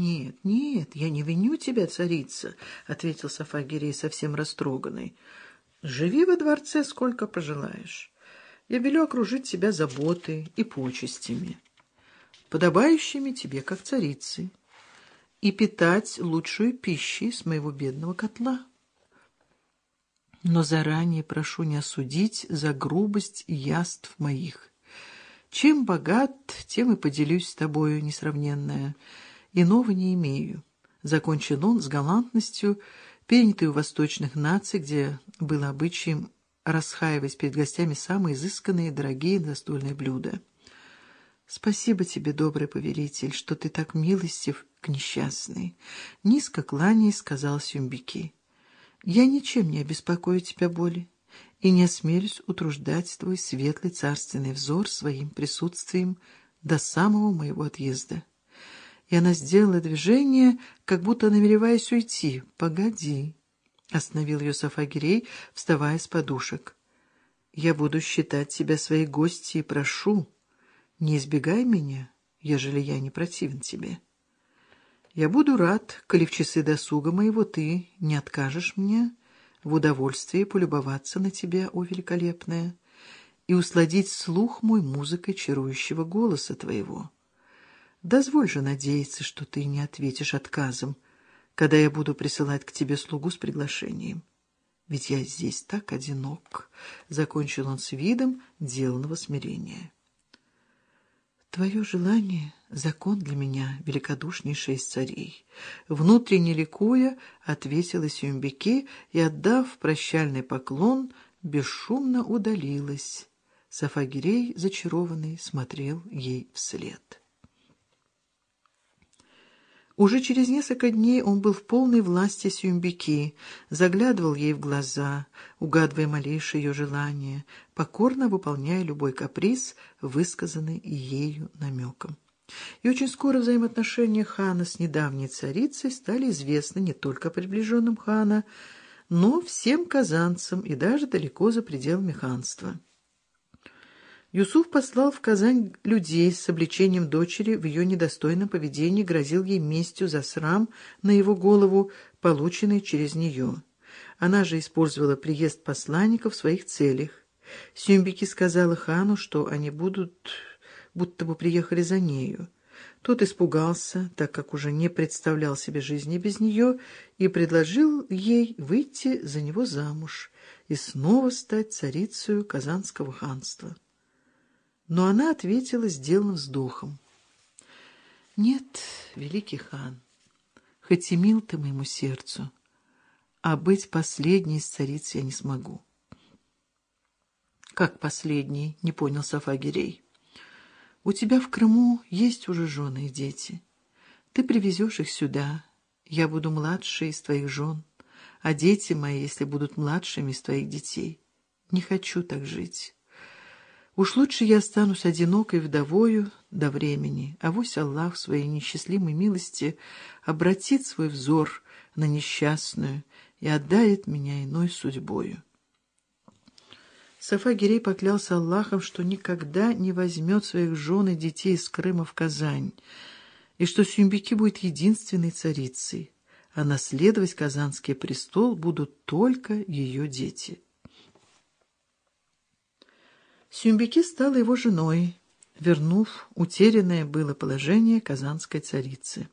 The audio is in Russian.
«Нет, нет, я не виню тебя, царица», — ответил Сафагирей, совсем растроганный. «Живи во дворце, сколько пожелаешь. Я велю окружить тебя заботой и почестями, подобающими тебе, как царицы, и питать лучшую пищей с моего бедного котла. Но заранее прошу не осудить за грубость яств моих. Чем богат, тем и поделюсь с тобою, несравненная» иного не имею. Закончил он с галантностью, перенятой у восточных наций, где было обычаем расхаивать перед гостями самые изысканные, дорогие застольные блюда. «Спасибо тебе, добрый повелитель, что ты так милостив к несчастной», — низко кланяясь, сказал Сюмбики. «Я ничем не обеспокою тебя боли и не осмелюсь утруждать твой светлый царственный взор своим присутствием до самого моего отъезда» и она сделала движение, как будто намереваясь уйти. «Погоди», — остановил ее Сафагирей, вставая с подушек. «Я буду считать тебя своей гостьей и прошу, не избегай меня, ежели я не противен тебе. Я буду рад, коли в часы досуга моего ты не откажешь мне в удовольствии полюбоваться на тебя, о великолепная, и усладить слух мой музыкой чарующего голоса твоего». Дозволь же надеяться, что ты не ответишь отказом, когда я буду присылать к тебе слугу с приглашением. Ведь я здесь так одинок, — закончил он с видом деланного смирения. Твое желание — закон для меня, великодушнейший из царей. Внутренне ликуя, ответила Сюмбеке и, отдав прощальный поклон, бесшумно удалилась. Сафагирей, зачарованный, смотрел ей вслед. Уже через несколько дней он был в полной власти Сюмбики, заглядывал ей в глаза, угадывая малейшее ее желание, покорно выполняя любой каприз, высказанный ею намеком. И очень скоро взаимоотношения хана с недавней царицей стали известны не только приближенным хана, но всем казанцам и даже далеко за пределами ханства. Юсуф послал в Казань людей с обличением дочери в ее недостойном поведении, грозил ей местью за срам на его голову, полученный через нее. Она же использовала приезд посланников в своих целях. Сюмбики сказала хану, что они будут, будто бы приехали за нею. Тот испугался, так как уже не представлял себе жизни без нее, и предложил ей выйти за него замуж и снова стать царицей Казанского ханства. Но она ответила сделанным вздохом. «Нет, великий хан, хоть и мил ты моему сердцу, а быть последней из цариц я не смогу». «Как последний?» — не понял Сафагирей. «У тебя в Крыму есть уже жены и дети. Ты привезешь их сюда. Я буду младшей из твоих жен, а дети мои, если будут младшими из твоих детей. Не хочу так жить». Уж лучше я останусь одинокой вдовою до времени, а вось Аллах в своей несчастливой милости обратит свой взор на несчастную и отдает меня иной судьбою. Сафа Гирей поклялся Аллахом, что никогда не возьмет своих жен и детей из Крыма в Казань, и что Сюмбики будет единственной царицей, а наследовать Казанский престол будут только ее дети. Сюмбики стала его женой, вернув утерянное было положение казанской царицы.